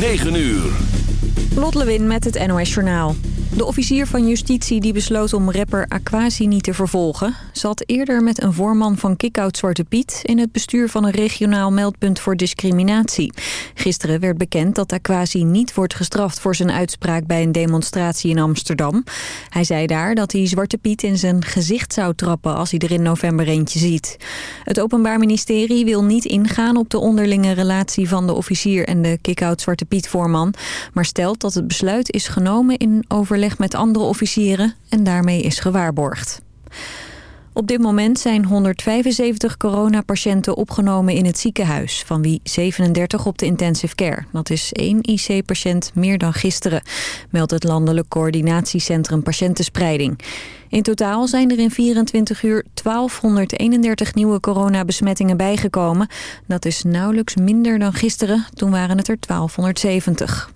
9 uur. Lot Lewin met het NOS Journaal. De officier van justitie die besloot om rapper Aquasi niet te vervolgen... zat eerder met een voorman van Kickout Zwarte Piet... in het bestuur van een regionaal meldpunt voor discriminatie. Gisteren werd bekend dat Aquasi niet wordt gestraft... voor zijn uitspraak bij een demonstratie in Amsterdam. Hij zei daar dat hij Zwarte Piet in zijn gezicht zou trappen... als hij er in november eentje ziet. Het Openbaar Ministerie wil niet ingaan op de onderlinge relatie... van de officier en de Kickout Zwarte Piet voorman... maar stelt dat het besluit is genomen in overleg met andere officieren en daarmee is gewaarborgd. Op dit moment zijn 175 coronapatiënten opgenomen in het ziekenhuis... van wie 37 op de intensive care. Dat is één IC-patiënt meer dan gisteren... meldt het Landelijk Coördinatiecentrum Patiëntenspreiding. In totaal zijn er in 24 uur 1231 nieuwe coronabesmettingen bijgekomen. Dat is nauwelijks minder dan gisteren, toen waren het er 1270.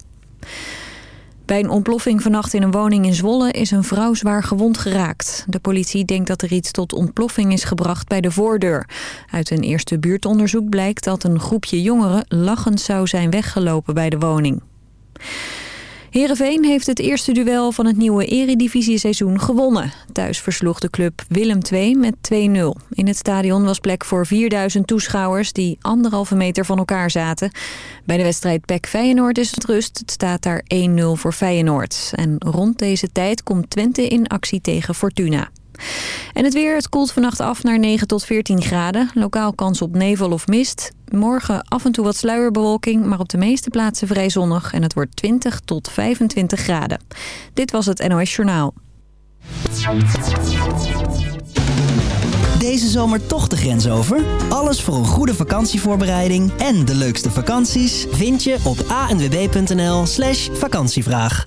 Bij een ontploffing vannacht in een woning in Zwolle is een vrouw zwaar gewond geraakt. De politie denkt dat er iets tot ontploffing is gebracht bij de voordeur. Uit een eerste buurtonderzoek blijkt dat een groepje jongeren lachend zou zijn weggelopen bij de woning. Heerenveen heeft het eerste duel van het nieuwe eredivisie-seizoen gewonnen. Thuis versloeg de club Willem II met 2-0. In het stadion was plek voor 4000 toeschouwers die anderhalve meter van elkaar zaten. Bij de wedstrijd PEC Feyenoord is het rust. Het staat daar 1-0 voor Feyenoord. En rond deze tijd komt Twente in actie tegen Fortuna. En het weer, het koelt vannacht af naar 9 tot 14 graden. Lokaal kans op nevel of mist. Morgen af en toe wat sluierbewolking, maar op de meeste plaatsen vrij zonnig. En het wordt 20 tot 25 graden. Dit was het NOS Journaal. Deze zomer toch de grens over? Alles voor een goede vakantievoorbereiding en de leukste vakanties vind je op anwb.nl slash vakantievraag.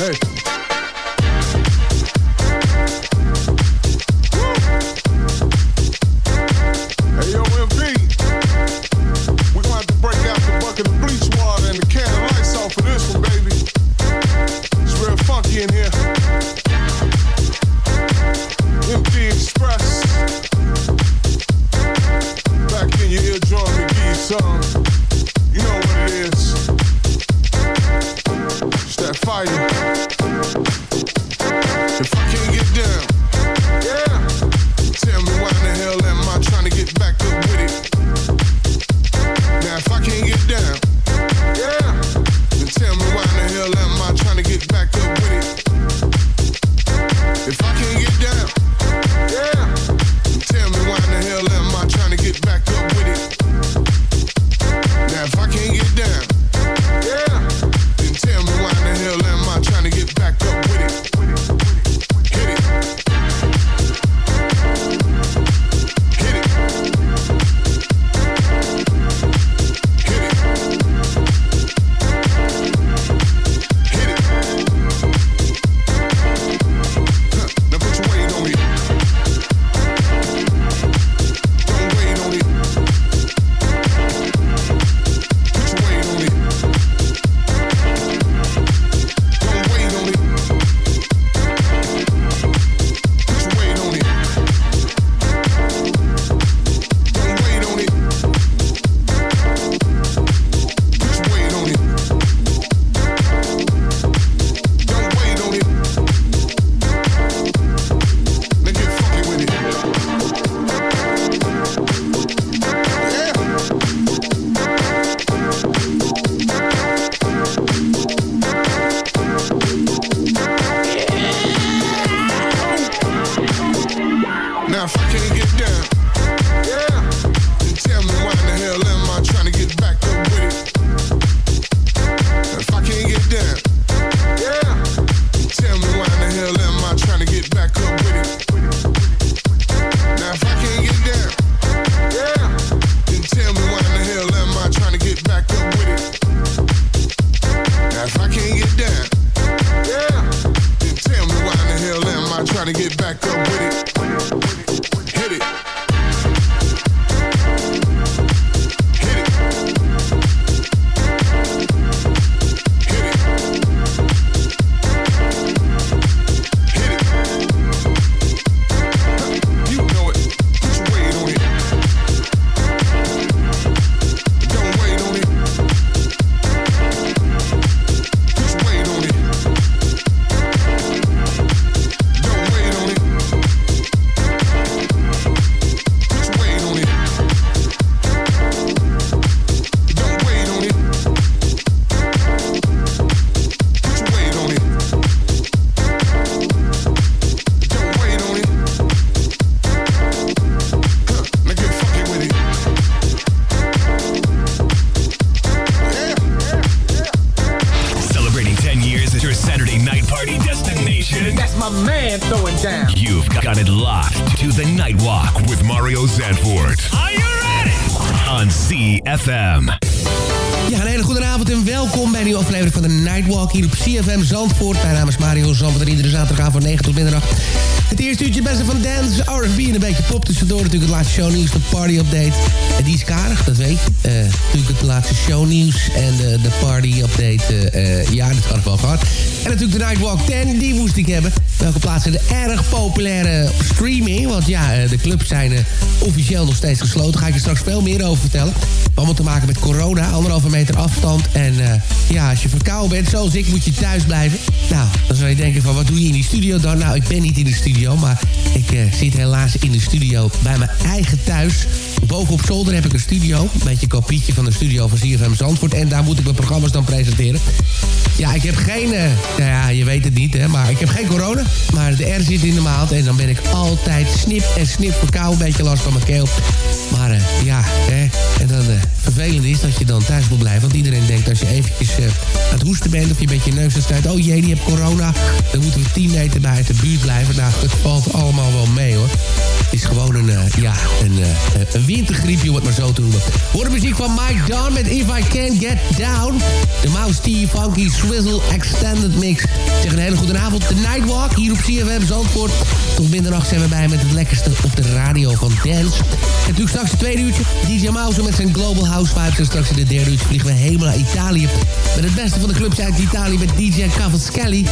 First. My man throwing down. You've got it locked to the Nightwalk with Mario Zandvoort. Are you ready? On CFM. Ja, een hele goede avond en welkom bij een nieuwe aflevering van de Nightwalk hier op CFM Zandvoort. Mijn naam is Mario Zandvoort en iedere zaterdag van 9 tot middernacht. Het eerste uurtje beste van dance, R&B en een beetje pop tussendoor. Natuurlijk het laatste shownieuws, de party update. En die is karig, dat weet je. Uh, natuurlijk het laatste shownieuws en de, de party update. Uh, ja, dat had ik wel gehad. En natuurlijk de Nightwalk 10, die moest ik hebben. Welke plaatsen de erg populaire streaming. Want ja, de clubs zijn officieel nog steeds gesloten. Daar ga ik je straks veel meer over vertellen. Allemaal te maken met corona, anderhalve meter afstand. En ja, als je verkouden bent, zoals ik, moet je thuis blijven. Nou, dan zou je denken van, wat doe je in die studio dan? Nou, ik ben niet in de studio, maar ik uh, zit helaas in de studio bij mijn eigen thuis. Boven op zolder heb ik een studio. Een beetje een kopietje van de studio van CFM Zandvoort. En daar moet ik mijn programma's dan presenteren. Ja, ik heb geen... Uh, nou ja, je weet het niet, hè. Maar ik heb geen corona. Maar de R zit in de maand. En dan ben ik altijd snip en snip verkouden. Een beetje last van mijn keel. Maar uh, ja, hè. En dan uh, vervelend is dat je dan thuis moet blijven. Want iedereen denkt als je eventjes aan het hoesten bent... of je een beetje neus staat... oh jee, die hebt corona. Dan moeten we 10 meter bij de buurt blijven. Nou, het valt allemaal wel mee, hoor. Het is gewoon een, ja, een, een wintergriepje, om het maar zo te noemen. Hoor de muziek van Mike Dunn met If I Can't Get Down. De Mouse T Funky Swizzle Extended Mix. Zeg een hele goede avond. De Nightwalk hier op CFM Zandvoort. Tot middernacht zijn we bij met het lekkerste op de radio van Dance. En natuurlijk straks het tweede uurtje. DJ Mouse met zijn Global House Vibes. En straks in de derde uurtje vliegen we helemaal naar Italië. Met het beste van de clubs uit Italië met DJ Cavaschelli.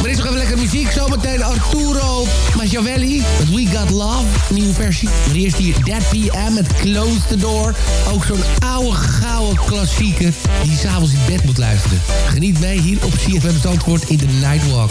Maar is nog even lekker muziek. Zometeen Arturo Machiavelli met We Got Love. Nieuwe versie. Maar eerst hier Dead PM met Close the Door. Ook zo'n oude, gouden klassieker die s'avonds in bed moet luisteren. Geniet mee hier op CFM Zandvoort in de Nightwalk.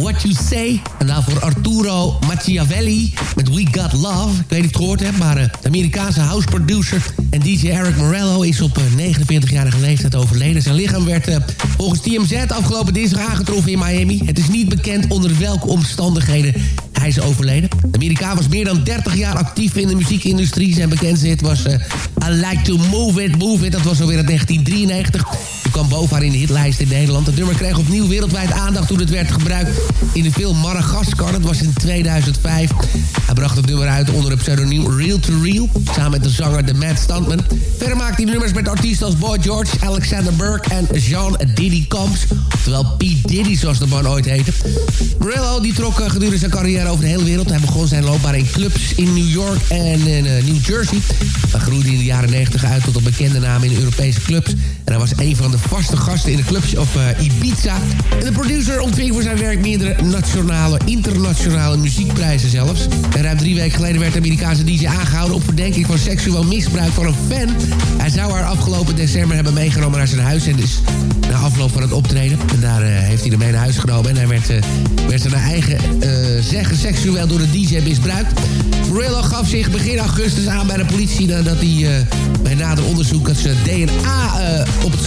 What You Say. En daarvoor Arturo Machiavelli met We Got Love. Ik weet niet of je het gehoord hebt, maar eh, de Amerikaanse house producer en DJ Eric Morello is op eh, 49-jarige leeftijd overleden. Zijn lichaam werd eh, volgens TMZ afgelopen dinsdag aangetroffen in Miami. Het is niet bekend onder welke omstandigheden hij is overleden. De Amerikaan was meer dan 30 jaar actief in de muziekindustrie. Zijn bekendste hit was eh, I Like To Move It, Move It. Dat was alweer in 1993. Kwam bovenaan in de hitlijst in Nederland. Het nummer kreeg opnieuw wereldwijd aandacht toen het werd gebruikt in de film Madagaskar. Dat was in 2005. Hij bracht het nummer uit onder het pseudoniem Real to Real. Samen met de zanger The Mad Stuntman. Verder maakte hij nummers met artiesten als Boy George, Alexander Burke en Jean Diddy Combs. Terwijl P. Diddy, zoals de man ooit heette. Brillo die trok eh, gedurende zijn carrière over de hele wereld. Hij begon zijn loopbaan in clubs in New York en in eh, New Jersey. Hij groeide in de jaren 90 uit tot een bekende naam in Europese clubs. En hij was een van de vaste gasten in de clubs op eh, Ibiza. En de producer ontving voor zijn werk meerdere nationale, internationale muziekprijzen zelfs. En ruim drie weken geleden werd de Amerikaanse DJ aangehouden... op verdenking van seksueel misbruik van een fan. Hij zou haar afgelopen december hebben meegenomen naar zijn huis... en dus na afloop van het optreden. En daar eh, heeft hij hem mee naar huis genomen. En hij werd, uh, werd naar eigen zeggen seksueel door de DJ misbruikt. Murillo gaf zich begin augustus aan bij de politie... nadat hij bij nader onderzoek dat ze DNA op het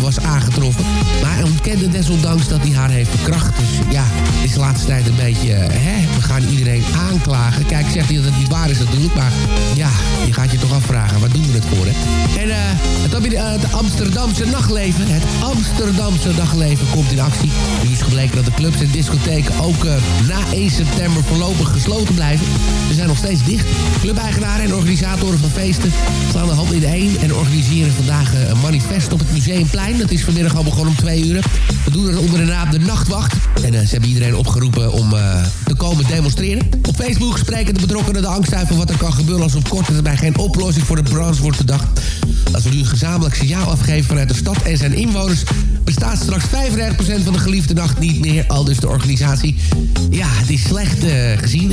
was aangetroffen. Maar hij ontkende desondanks dat hij haar heeft verkracht. Dus ja, is de laatste tijd een beetje... hè, we gaan iedereen aanklagen. Kijk, zegt hij dat het niet waar is natuurlijk. Maar ja, je gaat je toch afvragen, waar doen we het voor, hè? En uh, het, het Amsterdamse nachtleven, het Amsterdamse nachtleven komt in actie. Nu is gebleken dat de clubs en discotheken ook na 1 september voorlopig gesloten blijven. Ze zijn nog steeds dicht. Clubeigenaren en organisatoren van feesten slaan de hand in de een en organiseren vandaag een manifest op het Museumplein. Dat is vanmiddag al begonnen om twee uur. We doen het onder de naam De Nachtwacht. En ze hebben iedereen opgeroepen om te komen demonstreren. Op Facebook spreken de betrokkenen de angst uit... van wat er kan gebeuren als op korte termijn geen oplossing voor de branche wordt bedacht. Als we nu een gezamenlijk signaal afgeven vanuit de stad en zijn inwoners... bestaat straks 35% van de geliefde nacht niet meer. Al dus de organisatie. Ja, het is slecht uh, gezien.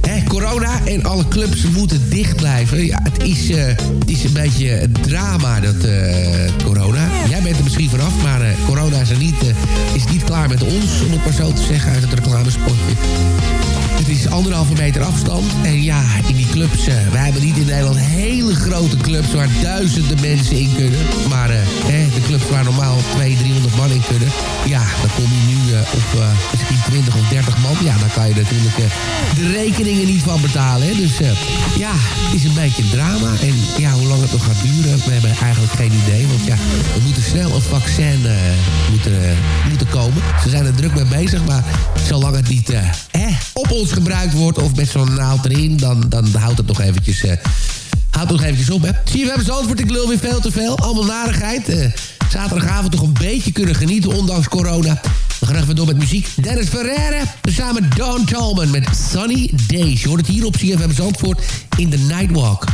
Hè, corona en alle clubs moeten dicht blijven. Ja, het is, het is een beetje een drama, dat corona. Jij bent er misschien vanaf, maar corona is, er niet, is niet klaar met ons... om het maar zo te zeggen uit het reclamespotje. Het is anderhalve meter afstand. En ja, in die clubs, uh, wij hebben niet in Nederland hele grote clubs waar duizenden mensen in kunnen. Maar uh, de clubs waar normaal 200, 300 man in kunnen. Ja, dan kom je nu uh, op misschien 20 of 30 man. Ja, dan kan je natuurlijk de rekeningen niet van betalen. Dus ja, het is een beetje een drama. En ja, hoe lang het nog gaat duren, we hebben eigenlijk geen idee. Want ja, we moeten snel een vaccin moeten, moeten komen. Ze zijn er druk mee bezig, maar zolang het niet op ons gebruikt wordt of met zo'n naald erin, dan, dan houdt het nog eventjes... Uh, houdt nog eventjes op, hè. We hebben zo'n ik lul weer veel te veel. Allemaal narigheid. Uh, zaterdagavond toch een beetje kunnen genieten, ondanks corona. We gaan even door met muziek. Dennis Ferreira, samen Don Tolman met Sunny Days. Je hoort het hier op CFM Zandvoort in The Nightwalk.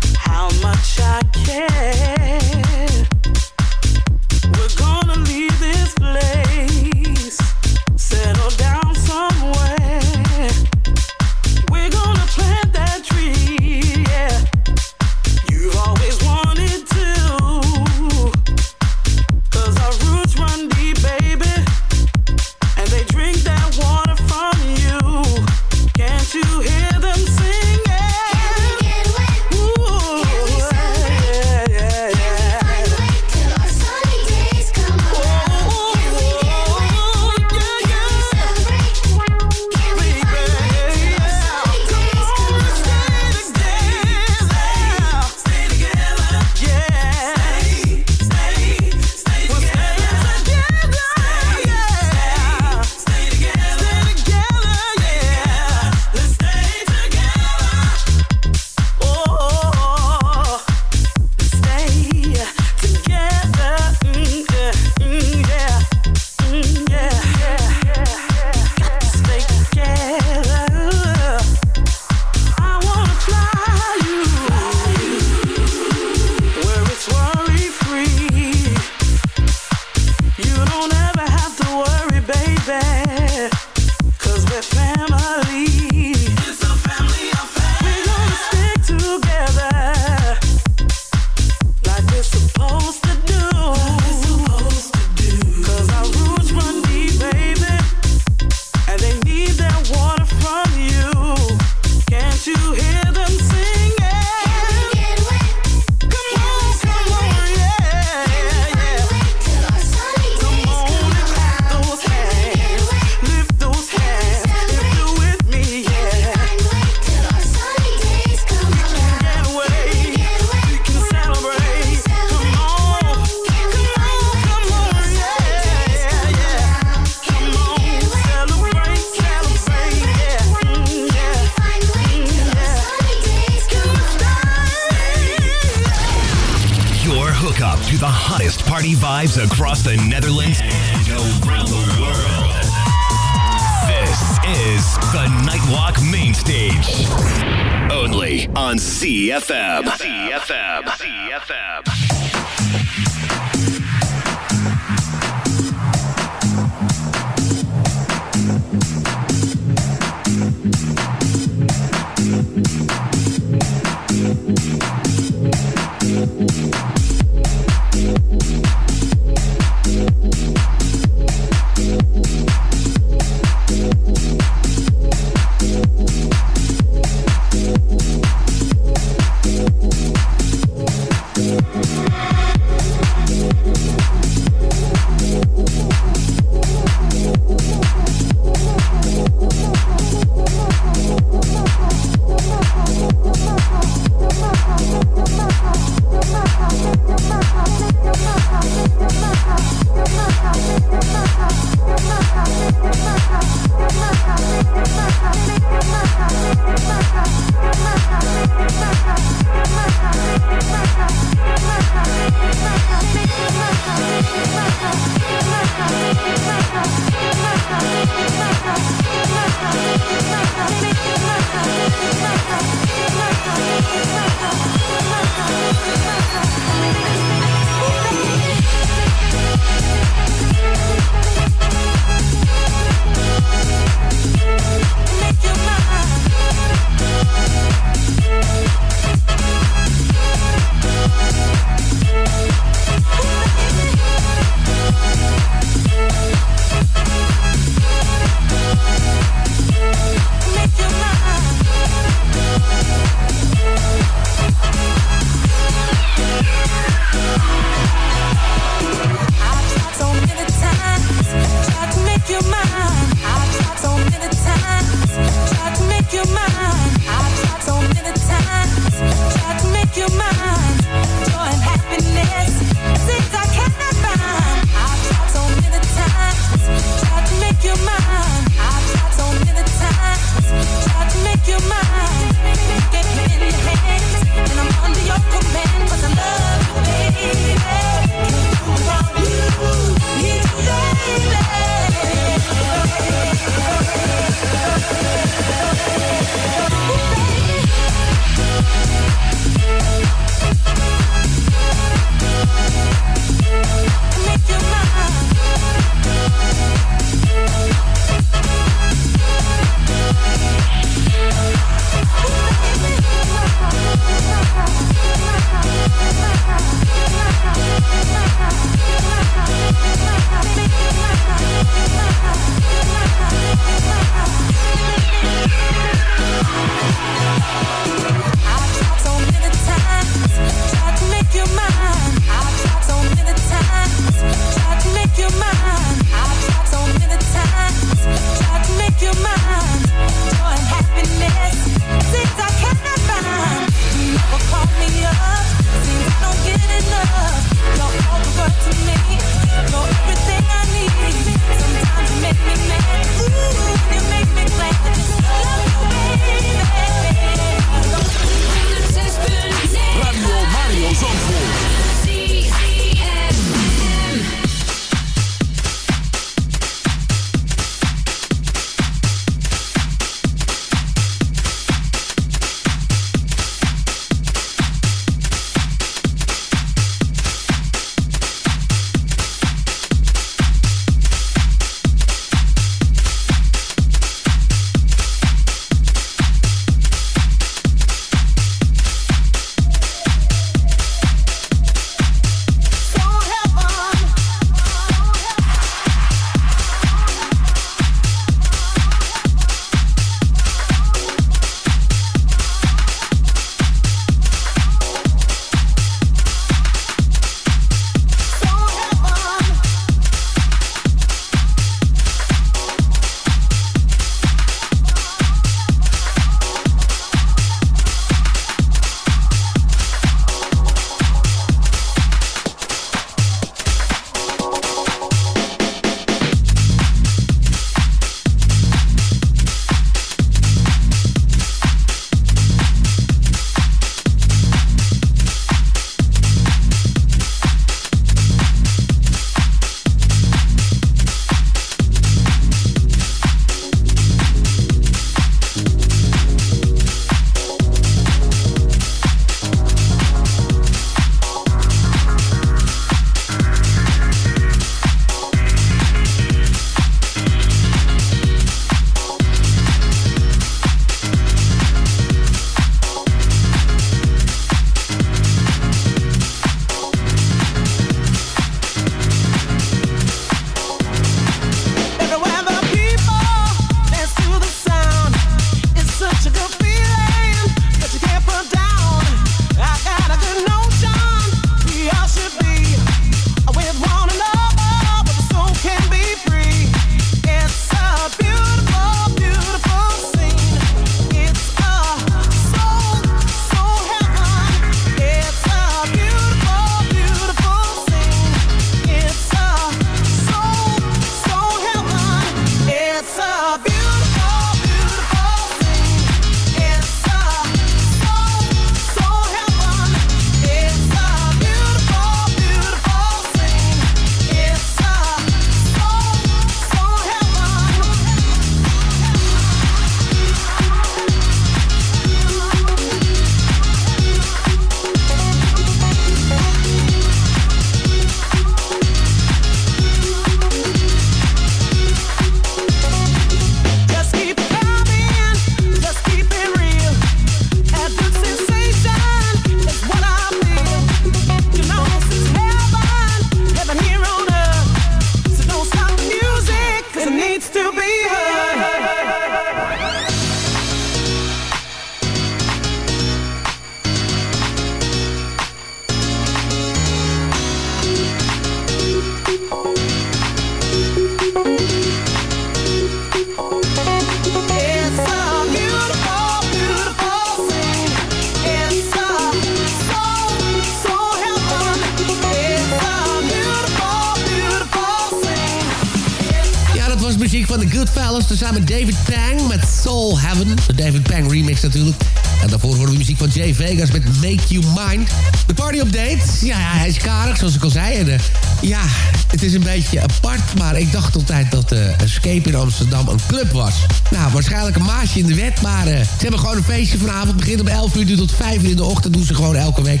Vegas met Make You Mine. De party update. Ja, ja hij is karig, zoals ik al zei. En, uh, ja, het is een beetje apart. Maar ik dacht altijd dat uh, Escape in Amsterdam een club was. Nou, waarschijnlijk een maasje in de wet. Maar uh, ze hebben gewoon een feestje vanavond. Begint om 11 uur, duurt tot 5 uur in de ochtend. Doen ze gewoon elke week.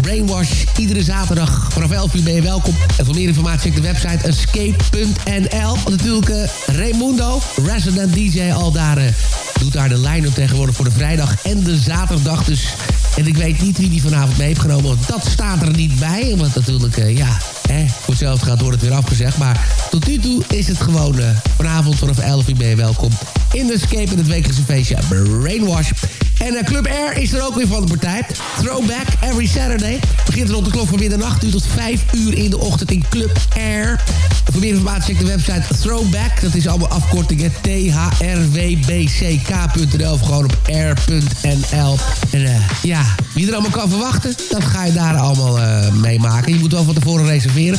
Brainwash, iedere zaterdag vanaf 11 uur ben je welkom. En voor meer informatie check de website escape.nl. Natuurlijk Raimundo, resident DJ, al daar... Doet daar de line-up tegenwoordig voor de vrijdag en de zaterdag. Dus, en ik weet niet wie die vanavond mee heeft genomen, want dat staat er niet bij. Want natuurlijk, uh, ja, hè, voor hetzelfde gaat wordt het weer afgezegd. Maar tot nu toe is het gewoon uh, vanavond vanaf 11 uur ben welkom. In de Escape in het wekelijkse feestje Brainwash. En uh, Club Air is er ook weer van de partij. Throwback every Saturday. Begint rond de klok van middernacht. Duurt tot 5 uur in de ochtend in Club Air. Voor meer informatie check de website Throwback. Dat is allemaal afkortingen. T-H-R-W-B-C-K.nl of gewoon op air.nl. En uh, ja, wie er allemaal kan verwachten, dat ga je daar allemaal uh, meemaken. Je moet wel van tevoren reserveren.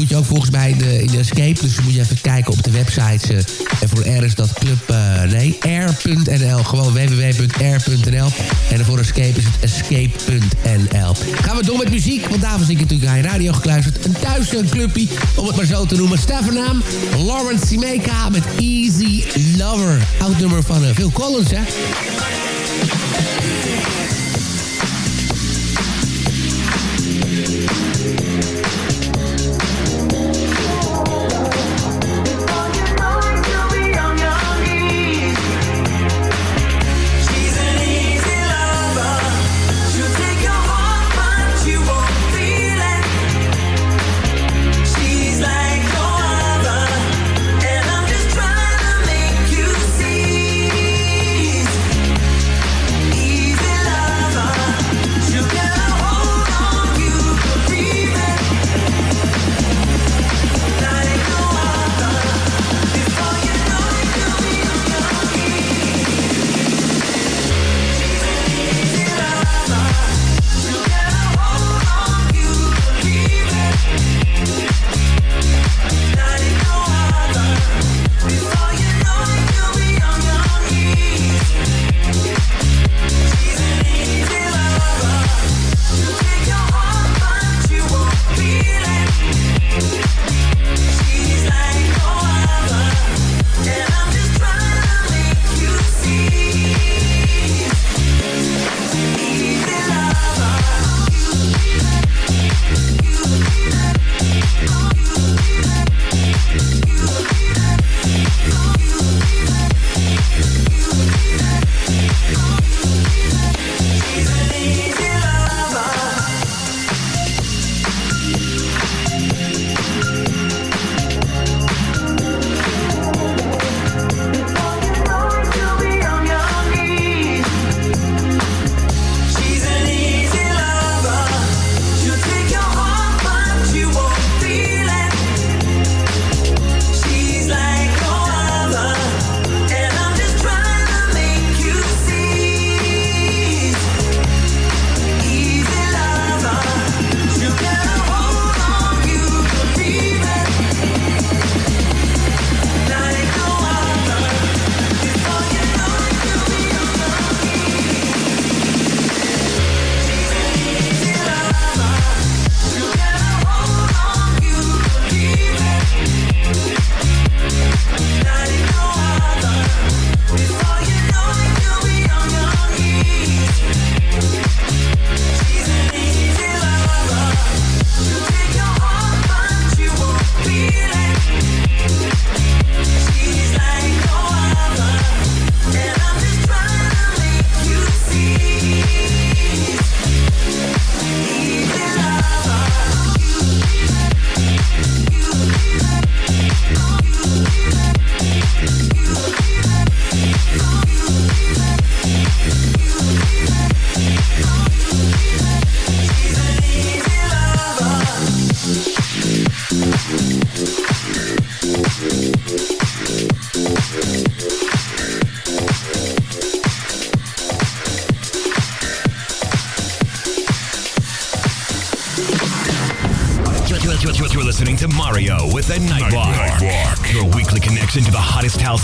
Moet je ook volgens mij in de, in de Escape. Dus moet je even kijken op de websites. Uh, en voor Air is dat club... Uh, nee, air.nl. Gewoon www.air.nl. En voor Escape is het escape.nl. Gaan we door met muziek. Want daarvoor zit ik natuurlijk aan je radio gekluisterd. Een thuis een clubpie, om het maar zo te noemen. Stefanaam, Lawrence Simeka met Easy Lover. Oud nummer van uh, Phil Collins, hè.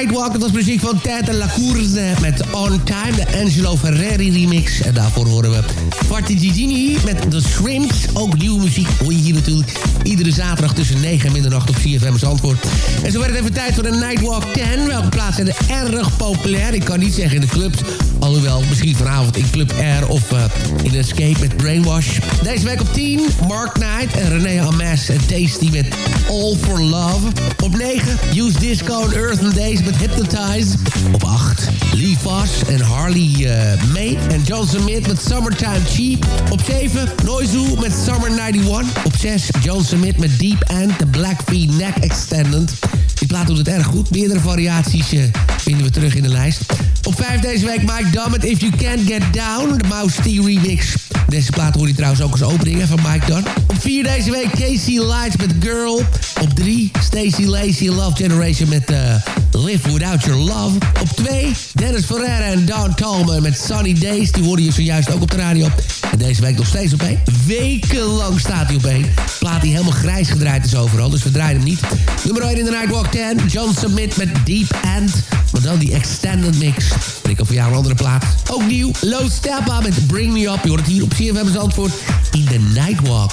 Nightwalk. Dat was muziek van Ted Lacourse met On Time, de Angelo Ferreri remix. En daarvoor horen we Party Gigini met The Shrimps. Ook nieuwe muziek hoor je hier natuurlijk iedere zaterdag tussen 9 en middernacht op CFM Zandvoort. En zo werd het even tijd voor de Nightwalk 10. Welke plaatsen zijn erg populair? Ik kan niet zeggen in de clubs. Alhoewel, misschien vanavond in Club R of uh, in Escape met Brainwash. Deze week op 10, Mark Knight en René Ames en Tasty met All for Love. Op 9, Use Disco en Earth and Days met Hypnotize. Op 8, Lee Voss en Harley uh, May en John Smith met Summertime Cheap. Op 7, Noizu met Summer 91. Op 6, John Smith met Deep End, de Black Fee Neck Extended. Die plaat doet het erg goed. Meerdere variaties uh, vinden we terug in de lijst. Op 5 deze week Mike Dummett, If You Can't Get Down, de Mouse T remix. Deze plaat hoor je trouwens ook als opening van Mike Dunn. Op 4 deze week Casey Lights met Girl. Op 3 Stacey Lacey Love Generation met uh, Live Without Your Love. Op 2 Dennis Ferreira en Don Tolman met Sunny Days. Die hoorde je zojuist ook op de radio. En deze week nog steeds op 1. Wekenlang staat hij op 1. Plaat die helemaal grijs gedraaid is overal, dus we draaien hem niet. Nummer 1 in de Nightwalk 10. John Submit met Deep End. Maar dan die extended mix. En ik heb voor jou een andere plaat. Ook nieuw. Low Steppa met Bring Me Up. Je hoort het hier op CFM Zandvoort in de Nightwalk.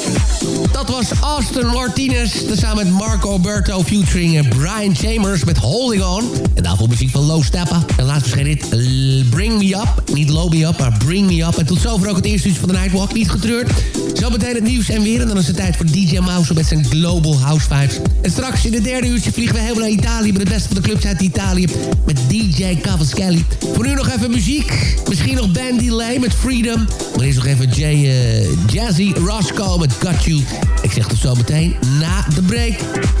Dat was Austin Martinez, tezamen met Marco Alberto featuring Brian Chambers met Holding On. En daarvoor muziek van Low Steppa. En laatst verscheen dit Bring Me Up. Niet Low Me Up, maar Bring Me Up. En tot zover ook het eerste uur van de Nightwalk. Niet getreurd. Zo meteen het nieuws en weer. En dan is het tijd voor DJ Mouse met zijn Global House Vibes. En straks in het derde uurtje vliegen we helemaal naar Italië... met de beste van de clubs uit Italië. Met DJ Cavaschelli. Voor nu nog even muziek. Misschien nog Bandy Lay met Freedom. Maar eerst nog even Jay, uh, Jazzy Roscoe met Got You. Ik zeg tot zo meteen na de break.